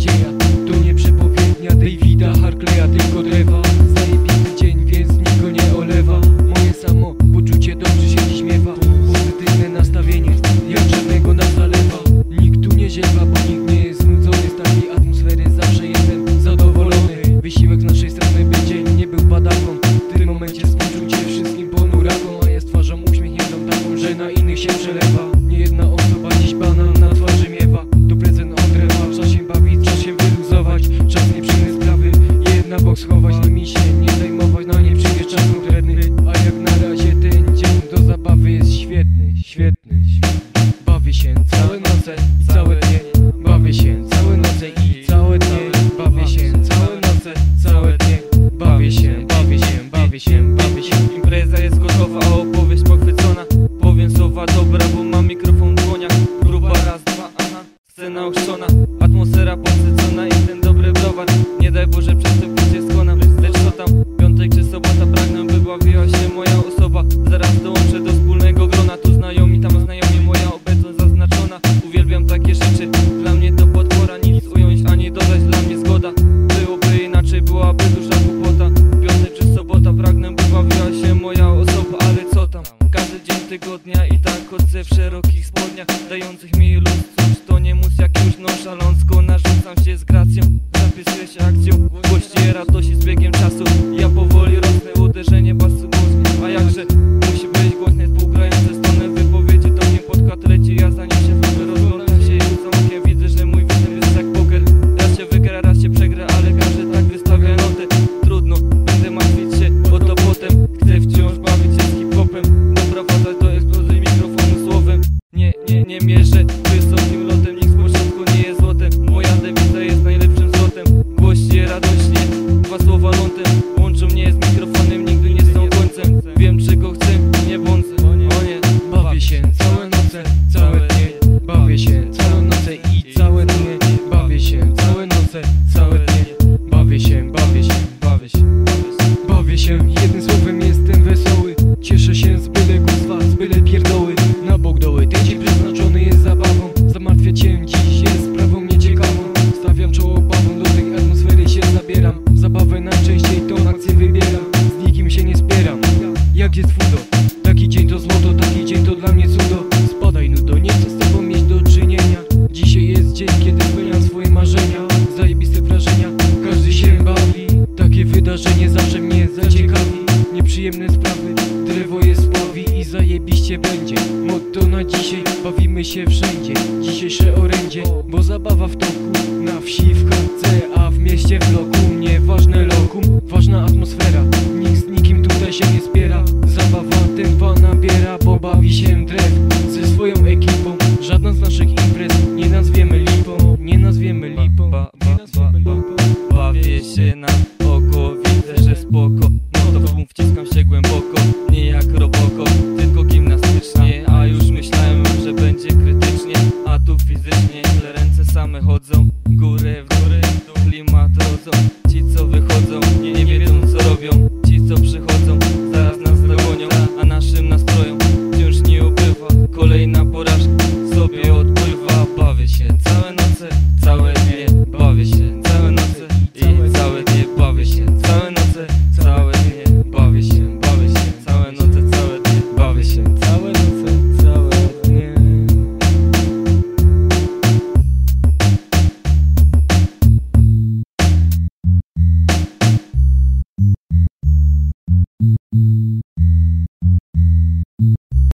nadzieja. To nie przepowiednia Davida Harkleya Tylko drewa Zajebisty dzień, więc nikt nie olewa. Moje samo poczucie dobrze się dziś Pozytywne nastawienie Jak żadnego nas zalewa. Nikt tu nie ziewa, bo nikt nie jest znudzony. Z takiej atmosfery zawsze jestem zadowolony. Wysiłek z naszej strony będzie nie był badaką. W tym momencie skończył się wszystkim ponuraką A jest twarzą uśmiechniętą taką, że na innych się przelewa. Nie jedna osoba dziś bana. schować, nimi się nie zajmować Na nie przyjeżdżasz konkretny A jak na razie ten dzień do zabawy jest świetny Świetny, świetny. Bawię się całe noce i całe dnie. Bawię się całe noce i całe dnie. Bawię się całe noce, całe dnie. Bawię się, bawię się, bawię się, bawię się. Scena ochrzczona Atmosfera podsycona i ten dobry browar. Nie daj Boże przez to picie skona Lecz co tam, piątek czy sobota Pragnę by bawiła się moja osoba. Zaraz dołączę do wspólnego grona. Tu znajomi, tam znajomi, moja obecność zaznaczona. Uwielbiam takie rzeczy, dla mnie to podpora Nic ująć ani dodać, dla mnie zgoda. Byłoby inaczej, byłaby duża głupota. Piątek czy sobota, pragnę by bawiła się moja osoba. Ale co tam, każdy dzień tygodnia I tak chodzę w szerokich spodniach Dających mi luz, nie mus jak już nonszalancko Narzucam się z gracją, zapisuję się akcją Głoście radości z biegiem czasu. Ja powoli rosnę, uderzenie basu głośny A jakże musi być głośne Współgrające strony wypowiedzi To nie podkład leci, ja za nim się wchodzę Rozglądam się i okiem Widzę, że mój występ jest jak poker. Raz się wygra, raz się przegra Ale każdy tak wystawia notę. Trudno, będę martwić się o to potem Chcę wciąż bawić się z hip-hopem. Doprowadzać do eksplozji mikrofonu słowem. Nie, nie, nie mierzę wydarzenie zawsze mnie zaciekawi Nieprzyjemne sprawy, drewo jest spławi I zajebiście będzie. Motto na dzisiaj, bawimy się wszędzie. Dzisiejsze orędzie, bo zabawa w toku Na wsi, w chatce, a w mieście w lokum fizycznie, tle ręce same chodzą Górę w dół